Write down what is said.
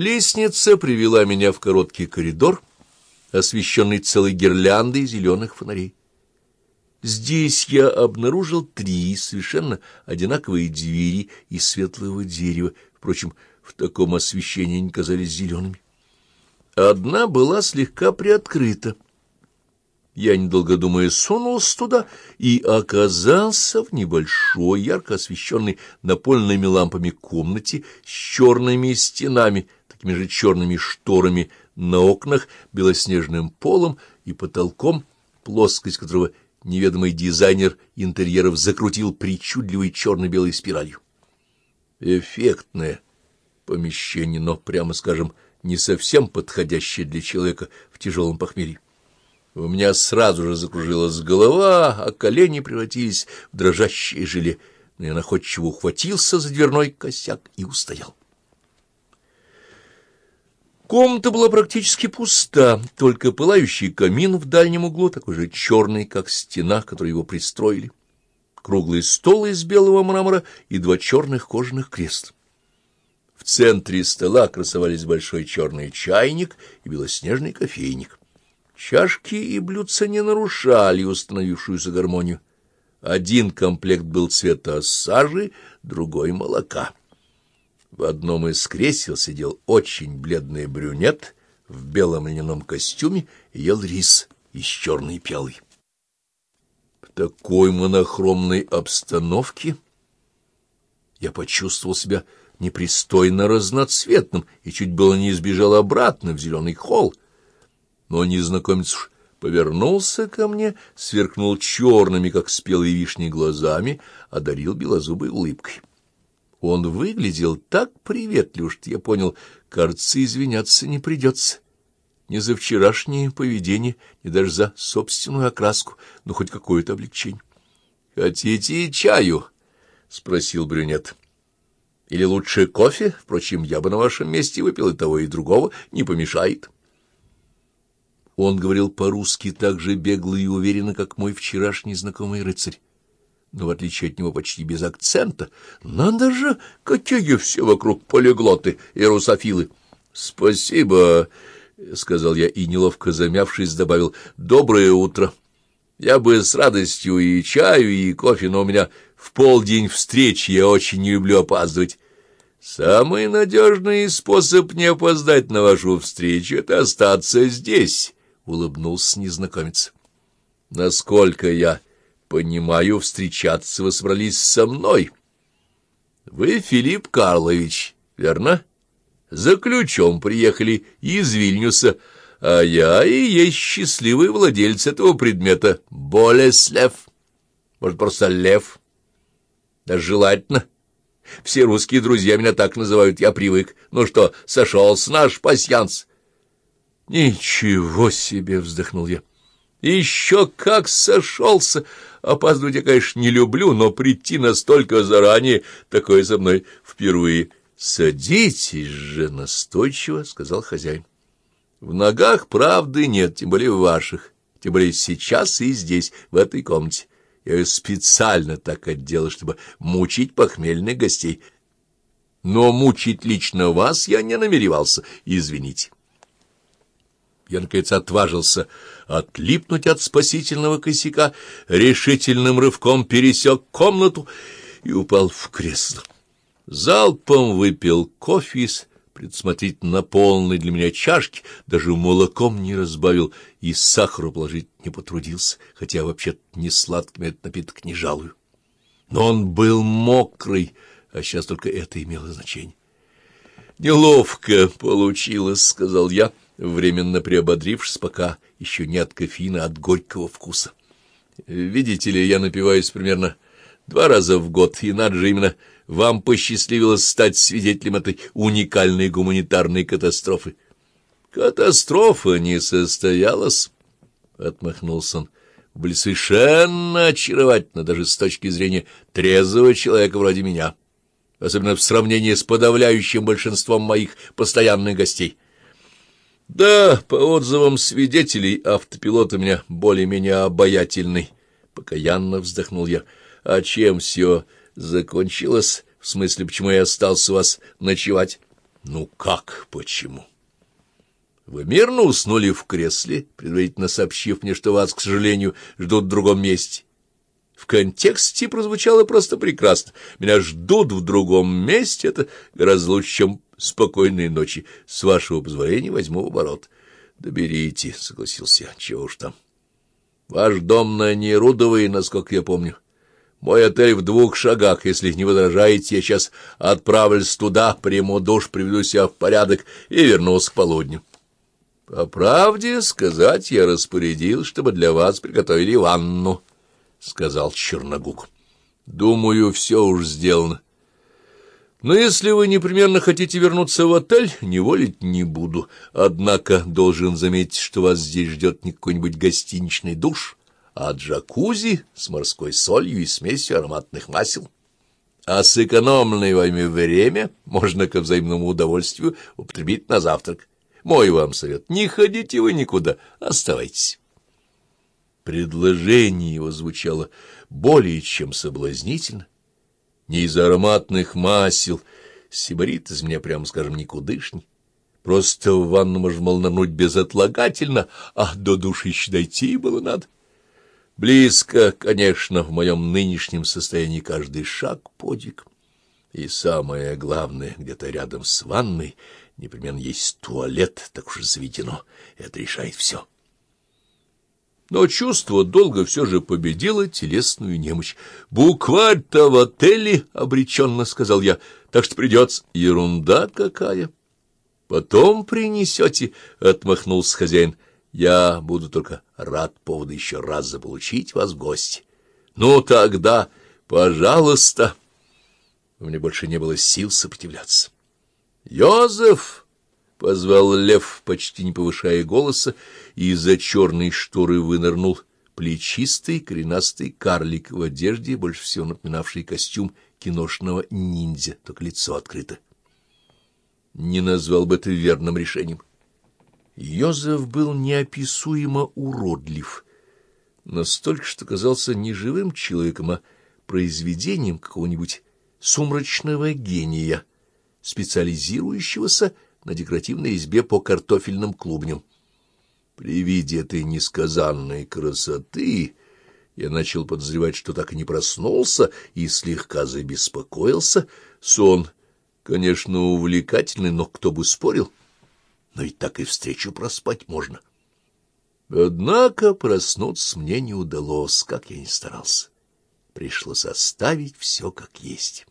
Лестница привела меня в короткий коридор, освещенный целой гирляндой зеленых фонарей. Здесь я обнаружил три совершенно одинаковые двери из светлого дерева, впрочем, в таком освещении они казались зелеными. Одна была слегка приоткрыта. Я, недолго думая, сунулся туда и оказался в небольшой, ярко освещенной напольными лампами комнате с черными стенами, такими же черными шторами на окнах, белоснежным полом и потолком, плоскость которого неведомый дизайнер интерьеров закрутил причудливой черно-белой спиралью. Эффектное помещение, но, прямо скажем, не совсем подходящее для человека в тяжелом похмелье. У меня сразу же закружилась голова, а колени превратились в дрожащее желе, но я находчиво ухватился за дверной косяк и устоял. Комната была практически пуста, только пылающий камин в дальнем углу, такой же черный, как стена, которой его пристроили, круглый стол из белого мрамора и два черных кожаных кресла. В центре стола красовались большой черный чайник и белоснежный кофейник. Чашки и блюдца не нарушали установившуюся гармонию. Один комплект был цвета сажи, другой — молока. В одном из кресел сидел очень бледный брюнет в белом льняном костюме и ел рис из черной пиалы. В такой монохромной обстановке я почувствовал себя непристойно разноцветным и чуть было не избежал обратно в зеленый холл. Но незнакомец уж повернулся ко мне, сверкнул черными, как спелые вишни, глазами, одарил белозубой улыбкой. Он выглядел так приветливо, что я понял, кажется, извиняться не придется. Ни за вчерашнее поведение, ни даже за собственную окраску, но хоть какое-то облегчение. — Хотите чаю? — спросил брюнет. — Или лучше кофе? Впрочем, я бы на вашем месте выпил и того, и другого, не помешает. Он говорил по-русски так же бегло и уверенно, как мой вчерашний знакомый рыцарь но, в отличие от него, почти без акцента. Надо же, какие все вокруг полиглоты и русофилы! — Спасибо, — сказал я и, неловко замявшись, добавил, — доброе утро. Я бы с радостью и чаю, и кофе, но у меня в полдень встречи, я очень не люблю опаздывать. Самый надежный способ не опоздать на вашу встречу — это остаться здесь, — улыбнулся незнакомец. — Насколько я Понимаю, встречаться вы собрались со мной. Вы Филипп Карлович, верно? За ключом приехали из Вильнюса, а я и есть счастливый владелец этого предмета, Болеслев. Может, просто Лев? Да желательно. Все русские друзья меня так называют, я привык. Ну что, сошелся наш пасьянс? Ничего себе, вздохнул я. Еще как сошелся! Опаздывать я, конечно, не люблю, но прийти настолько заранее, такое со мной впервые. «Садитесь же настойчиво», — сказал хозяин. «В ногах правды нет, тем более ваших, тем более сейчас и здесь, в этой комнате. Я ее специально так отделал, чтобы мучить похмельных гостей. Но мучить лично вас я не намеревался, извините». Я, наконец, отважился отлипнуть от спасительного косяка, решительным рывком пересек комнату и упал в кресло. Залпом выпил кофе из предусмотрительно полной для меня чашки, даже молоком не разбавил и сахару положить не потрудился, хотя вообще не сладким этот напиток не жалую. Но он был мокрый, а сейчас только это имело значение. «Неловко получилось», — сказал я, — временно приободрившись, пока еще не от кофеина, а от горького вкуса. Видите ли, я напиваюсь примерно два раза в год, и надо же именно вам посчастливилось стать свидетелем этой уникальной гуманитарной катастрофы. — Катастрофа не состоялась, — отмахнулся он. — Были совершенно очаровательно, даже с точки зрения трезвого человека вроде меня, особенно в сравнении с подавляющим большинством моих постоянных гостей. Да, по отзывам свидетелей, автопилот у меня более-менее обаятельный. Покаянно вздохнул я. А чем все закончилось? В смысле, почему я остался у вас ночевать? Ну как, почему? Вы мирно уснули в кресле, предварительно сообщив мне, что вас, к сожалению, ждут в другом месте. В контексте прозвучало просто прекрасно. Меня ждут в другом месте, это гораздо лучше, чем спокойные ночи. С вашего позволения возьму оборот. — Доберите, — согласился я, — чего уж там. Ваш дом на Нерудовой, насколько я помню. Мой отель в двух шагах. Если не возражаете, я сейчас отправлюсь туда, приму душ, приведу себя в порядок и вернусь к полудню. По правде сказать, я распорядил, чтобы для вас приготовили ванну. — сказал Черногук. — Думаю, все уж сделано. Но если вы непременно хотите вернуться в отель, не волить не буду. Однако должен заметить, что вас здесь ждет не какой-нибудь гостиничный душ, а джакузи с морской солью и смесью ароматных масел. А сэкономленное вами время можно ко взаимному удовольствию употребить на завтрак. Мой вам совет — не ходите вы никуда, оставайтесь. Предложение его звучало более чем соблазнительно. Не из ароматных масел, сибарит из меня, прямо скажем, никудышний. Просто в ванну можно молнануть безотлагательно, а до души еще дойти было надо. Близко, конечно, в моем нынешнем состоянии каждый шаг — подвиг. И самое главное, где-то рядом с ванной непременно есть туалет, так уж заведено. Это решает все. Но чувство долго все же победило телесную немощь. «Букварь-то в отеле!» — обреченно сказал я. «Так что придется. Ерунда какая!» «Потом принесете!» — отмахнулся хозяин. «Я буду только рад поводу еще раз заполучить вас в гости». «Ну тогда, пожалуйста!» У меня больше не было сил сопротивляться. «Йозеф!» — позвал Лев, почти не повышая голоса, и из-за черной шторы вынырнул плечистый, коренастый карлик в одежде, больше всего напоминавший костюм киношного ниндзя, только лицо открыто. Не назвал бы это верным решением. Йозеф был неописуемо уродлив, настолько, что казался не живым человеком, а произведением какого-нибудь сумрачного гения, специализирующегося на декоративной избе по картофельным клубням. При виде этой несказанной красоты я начал подозревать, что так и не проснулся, и слегка забеспокоился. Сон, конечно, увлекательный, но кто бы спорил? Но ведь так и встречу проспать можно. Однако проснуться мне не удалось, как я ни старался. Пришлось оставить все как есть.